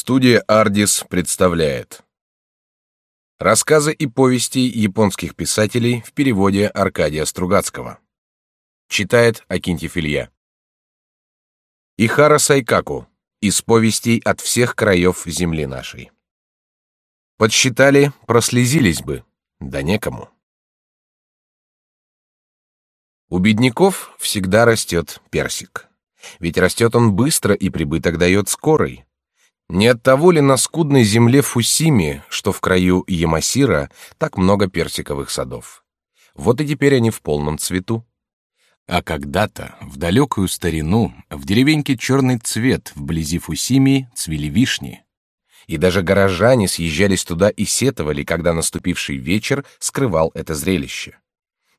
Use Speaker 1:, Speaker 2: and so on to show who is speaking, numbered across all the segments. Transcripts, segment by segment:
Speaker 1: Студия «Ардис» представляет Рассказы и повести японских писателей в переводе Аркадия Стругацкого. Читает Акинтьев Илья. Ихара Сайкаку. Из повестей от всех краев земли нашей. Подсчитали, прослезились бы, да некому. У бедняков всегда растет персик. Ведь растет он быстро и прибыток дает скорый. Не от того ли на скудной земле Фусими, что в краю Ямасира, так много персиковых садов? Вот и теперь они в полном цвету. А когда-то, в далекую старину, в деревеньке Черный Цвет, вблизи Фусими, цвели вишни. И даже горожане съезжались туда и сетовали, когда наступивший вечер скрывал это зрелище.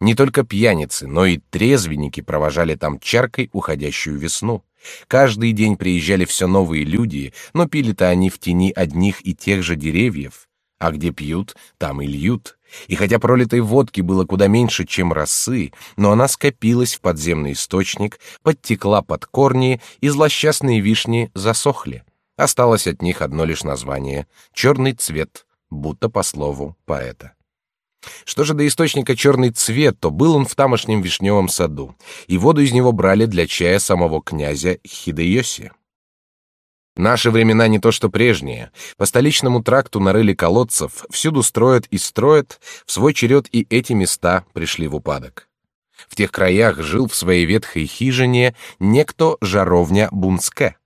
Speaker 1: Не только пьяницы, но и трезвенники провожали там чаркой уходящую весну. Каждый день приезжали все новые люди, но пили-то они в тени одних и тех же деревьев. А где пьют, там и льют. И хотя пролитой водки было куда меньше, чем росы, но она скопилась в подземный источник, подтекла под корни, и злосчастные вишни засохли. Осталось от них одно лишь название — черный цвет, будто по слову поэта. Что же до источника черный цвет, то был он в тамошнем вишневом саду, и воду из него брали для чая самого князя Хидеоси. Наши времена не то что прежние. По столичному тракту нарыли колодцев, всюду строят и строят, в свой черед и эти места пришли в упадок. В тех краях жил в своей ветхой хижине некто Жаровня Бунске.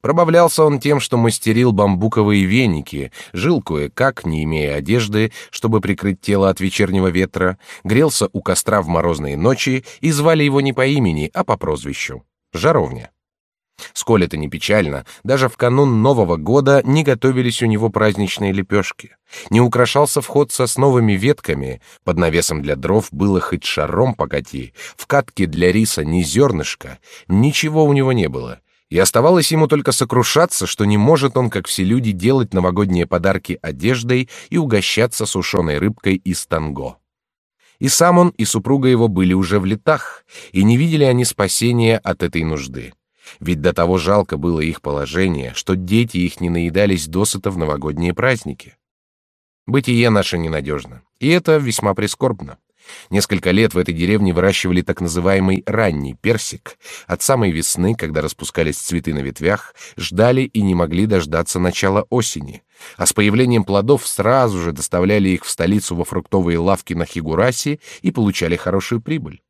Speaker 1: Пробавлялся он тем, что мастерил бамбуковые веники, жил кое-как, не имея одежды, чтобы прикрыть тело от вечернего ветра, грелся у костра в морозные ночи и звали его не по имени, а по прозвищу — Жаровня. Сколь это не печально, даже в канун Нового года не готовились у него праздничные лепешки, не украшался вход сосновыми ветками, под навесом для дров было хоть шаром покати, в катке для риса ни зернышка, ничего у него не было, и оставалось ему только сокрушаться, что не может он, как все люди, делать новогодние подарки одеждой и угощаться сушеной рыбкой из танго. И сам он, и супруга его были уже в летах, и не видели они спасения от этой нужды. Ведь до того жалко было их положение, что дети их не наедались досыта в новогодние праздники. Бытие наше ненадежно, и это весьма прискорбно. Несколько лет в этой деревне выращивали так называемый ранний персик. От самой весны, когда распускались цветы на ветвях, ждали и не могли дождаться начала осени. А с появлением плодов сразу же доставляли их в столицу во фруктовые лавки на Хигураси и получали хорошую прибыль.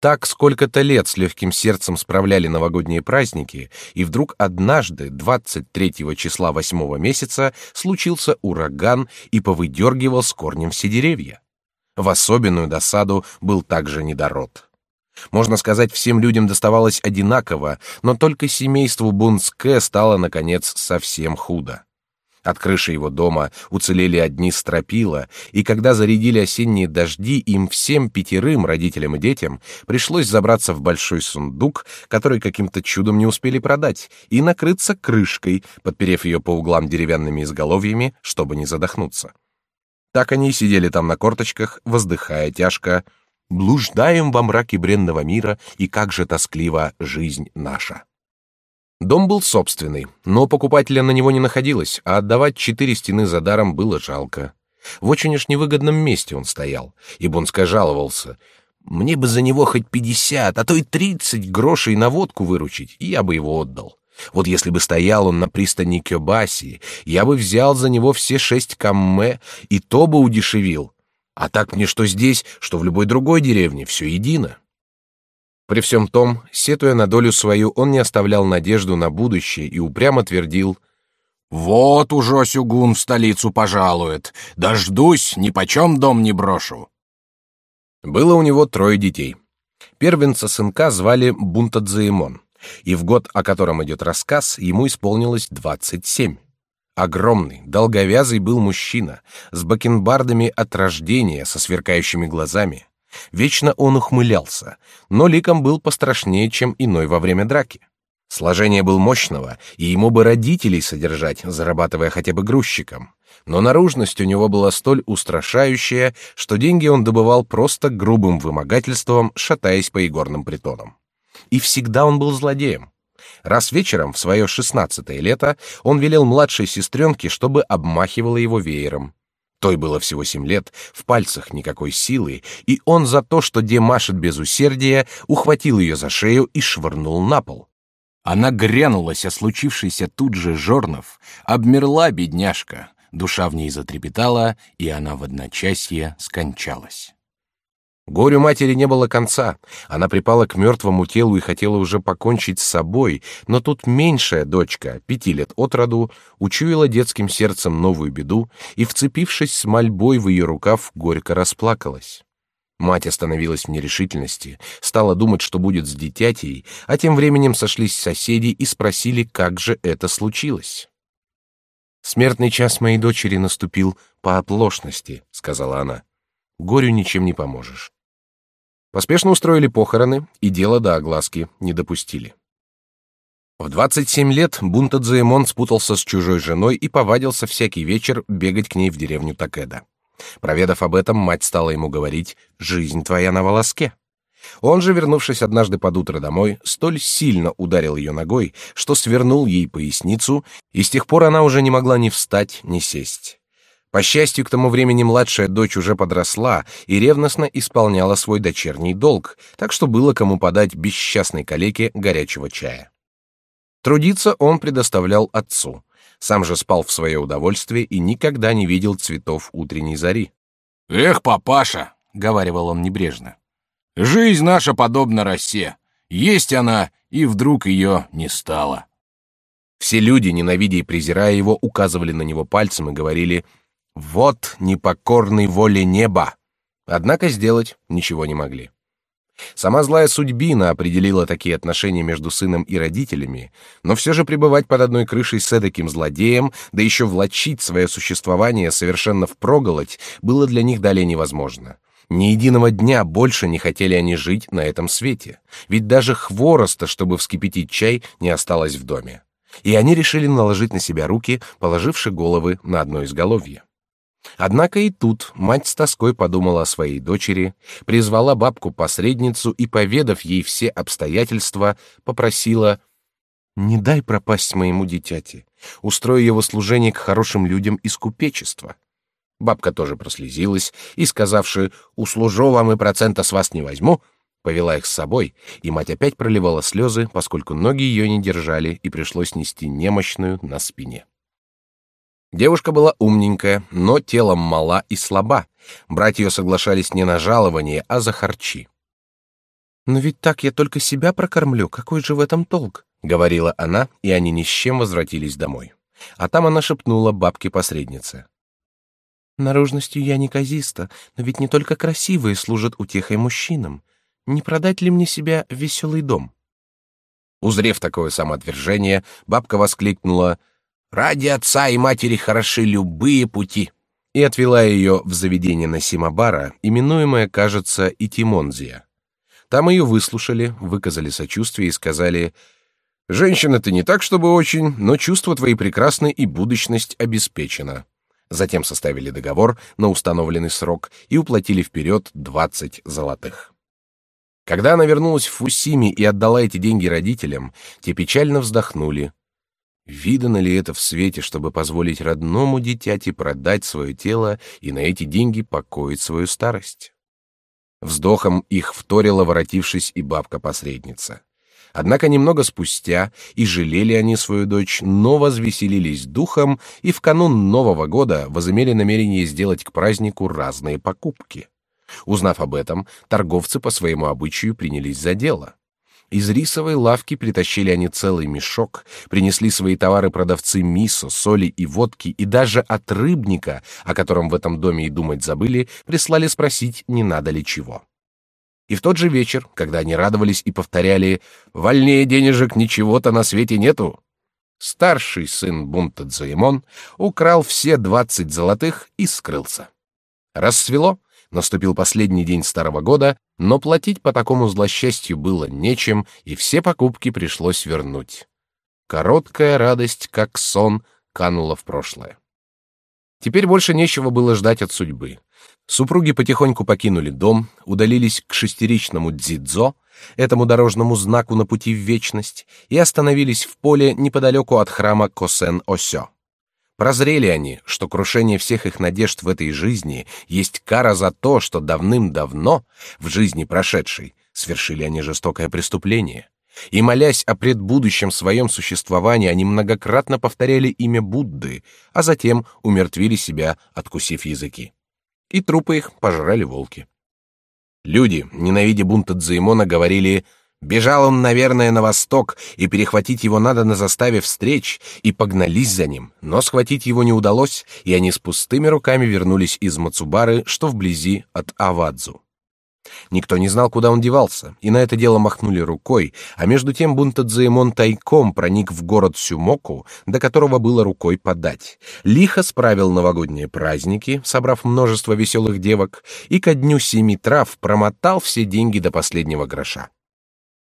Speaker 1: Так сколько-то лет с легким сердцем справляли новогодние праздники, и вдруг однажды, 23 числа восьмого месяца, случился ураган и повыдергивал с корнем все деревья. В особенную досаду был также недород. Можно сказать, всем людям доставалось одинаково, но только семейству Бунске стало, наконец, совсем худо. От крыши его дома уцелели одни стропила, и когда зарядили осенние дожди, им всем пятерым, родителям и детям, пришлось забраться в большой сундук, который каким-то чудом не успели продать, и накрыться крышкой, подперев ее по углам деревянными изголовьями, чтобы не задохнуться. Так они и сидели там на корточках, воздыхая тяжко. «Блуждаем во мраке бренного мира, и как же тосклива жизнь наша!» Дом был собственный, но покупателя на него не находилось, а отдавать четыре стены за даром было жалко. В очень уж невыгодном месте он стоял, и Бонска жаловался. «Мне бы за него хоть пятьдесят, а то и тридцать грошей на водку выручить, и я бы его отдал. Вот если бы стоял он на пристани Кёбаси, я бы взял за него все шесть камме, и то бы удешевил. А так мне что здесь, что в любой другой деревне, все едино. При всем том, сетуя на долю свою, он не оставлял надежду на будущее и упрямо твердил «Вот уже Сюгун в столицу пожалует. Дождусь, ни почем дом не брошу». Было у него трое детей. Первенца сынка звали Бунтадзаимон и в год, о котором идет рассказ, ему исполнилось двадцать семь. Огромный, долговязый был мужчина, с бакенбардами от рождения, со сверкающими глазами. Вечно он ухмылялся, но ликом был пострашнее, чем иной во время драки. Сложение был мощного, и ему бы родителей содержать, зарабатывая хотя бы грузчиком. Но наружность у него была столь устрашающая, что деньги он добывал просто грубым вымогательством, шатаясь по игорным притонам. И всегда он был злодеем. Раз вечером, в свое шестнадцатое лето, он велел младшей сестренке, чтобы обмахивала его веером. Той было всего семь лет, в пальцах никакой силы, и он за то, что Де машет без усердия, ухватил ее за шею и швырнул на пол. Она грянулась о случившейся тут же жорнов, обмерла бедняжка, душа в ней затрепетала, и она в одночасье скончалась. Горю матери не было конца. Она припала к мертвому телу и хотела уже покончить с собой, но тут меньшая дочка, пяти лет от роду, учуяла детским сердцем новую беду и, вцепившись с мольбой в ее рукав, горько расплакалась. Мать остановилась в нерешительности, стала думать, что будет с дитятей, а тем временем сошлись соседи и спросили, как же это случилось. «Смертный час моей дочери наступил по оплошности», — сказала она. «Горю ничем не поможешь». Поспешно устроили похороны, и дело до огласки не допустили. В 27 лет Бунтадзаэмон спутался с чужой женой и повадился всякий вечер бегать к ней в деревню Такеда. Проведав об этом, мать стала ему говорить «Жизнь твоя на волоске». Он же, вернувшись однажды под утро домой, столь сильно ударил ее ногой, что свернул ей поясницу, и с тех пор она уже не могла ни встать, ни сесть. По счастью, к тому времени младшая дочь уже подросла и ревностно исполняла свой дочерний долг, так что было кому подать бесчастной калеке горячего чая. Трудиться он предоставлял отцу. Сам же спал в свое удовольствие и никогда не видел цветов утренней зари.
Speaker 2: «Эх, папаша!» — говаривал он небрежно. «Жизнь наша подобна росе. Есть она, и вдруг ее не стало».
Speaker 1: Все люди, ненавидя и презирая его, указывали на него пальцем и говорили вот непокорный воле неба. Однако сделать ничего не могли. Сама злая судьбина определила такие отношения между сыном и родителями, но все же пребывать под одной крышей с эдаким злодеем, да еще влачить свое существование совершенно впроголодь, было для них далее невозможно. Ни единого дня больше не хотели они жить на этом свете, ведь даже хвороста, чтобы вскипятить чай, не осталось в доме. И они решили наложить на себя руки, положивши головы на одно изголовье. Однако и тут мать с тоской подумала о своей дочери, призвала бабку-посредницу и, поведав ей все обстоятельства, попросила «Не дай пропасть моему дитяти, устрой его служение к хорошим людям из купечества». Бабка тоже прослезилась и, сказавши «Услужу вам и процента с вас не возьму», повела их с собой, и мать опять проливала слезы, поскольку ноги ее не держали и пришлось нести немощную на спине. Девушка была умненькая, но телом мала и слаба. Брать ее соглашались не на жалование, а за харчи. «Но ведь так я только себя прокормлю, какой же в этом толк?» — говорила она, и они ни с чем возвратились домой. А там она шепнула бабке-посреднице. «Наружностью я неказиста, но ведь не только красивые служат утехой мужчинам. Не продать ли мне себя в веселый дом?» Узрев такое самоотвержение, бабка воскликнула — Ради отца и матери хороши любые пути. И отвела ее в заведение на Симабара, именуемое, кажется, Итимонзия. Там ее выслушали, выказали сочувствие и сказали: "Женщина ты не так, чтобы очень, но чувства твои прекрасны и будущность обеспечена". Затем составили договор на установленный срок и уплатили вперед двадцать золотых. Когда она вернулась в Фусими и отдала эти деньги родителям, те печально вздохнули, Видано ли это в свете, чтобы позволить родному дитяти продать свое тело и на эти деньги покоить свою старость? Вздохом их вторила, воротившись, и бабка-посредница. Однако немного спустя и жалели они свою дочь, но возвеселились духом и в канун Нового года возымели намерение сделать к празднику разные покупки. Узнав об этом, торговцы по своему обычаю принялись за дело. Из рисовой лавки притащили они целый мешок, принесли свои товары продавцы мисо, соли и водки, и даже от рыбника, о котором в этом доме и думать забыли, прислали спросить, не надо ли чего. И в тот же вечер, когда они радовались и повторяли «Вольнее денежек ничего-то на свете нету», старший сын бунта Дзаимон украл все двадцать золотых и скрылся. Рассвело, Наступил последний день старого года, но платить по такому злосчастью было нечем, и все покупки пришлось вернуть. Короткая радость, как сон, канула в прошлое. Теперь больше нечего было ждать от судьбы. Супруги потихоньку покинули дом, удалились к шестеричному дзидзо, этому дорожному знаку на пути в вечность, и остановились в поле неподалеку от храма Косен-Осё. Прозрели они, что крушение всех их надежд в этой жизни есть кара за то, что давным-давно, в жизни прошедшей, совершили они жестокое преступление. И молясь о предбудущем своем существовании, они многократно повторяли имя Будды, а затем умертвили себя, откусив языки. И трупы их пожрали волки. Люди, ненавидя бунта Дзаимона, говорили «Бежал он, наверное, на восток, и перехватить его надо на заставе встреч», и погнались за ним, но схватить его не удалось, и они с пустыми руками вернулись из Мацубары, что вблизи от Авадзу. Никто не знал, куда он девался, и на это дело махнули рукой, а между тем Бунтадзаэмон тайком проник в город Сюмоку, до которого было рукой подать. Лихо справил новогодние праздники, собрав множество веселых девок, и ко дню семи трав промотал все деньги до последнего гроша.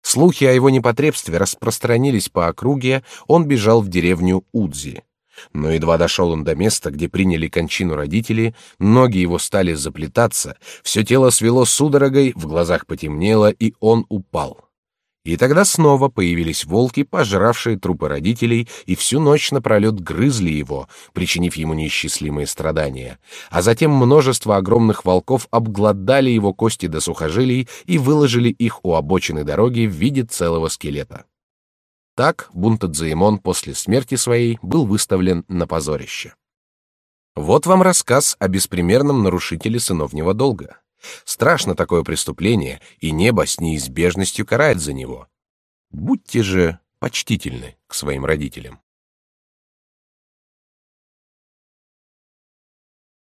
Speaker 1: Слухи о его непотребстве распространились по округе, он бежал в деревню Удзи. Но едва дошел он до места, где приняли кончину родители, ноги его стали заплетаться, все тело свело судорогой, в глазах потемнело, и он упал. И тогда снова появились волки, пожравшие трупы родителей, и всю ночь напролет грызли его, причинив ему неисчислимые страдания. А затем множество огромных волков обглодали его кости до сухожилий и выложили их у обочины дороги в виде целого скелета. Так Бунтадзаимон после смерти своей был выставлен на позорище. Вот вам рассказ о беспримерном нарушителе сыновнего долга. Страшно такое преступление, и небо с неизбежностью карает за него. Будьте же почтительны к своим родителям.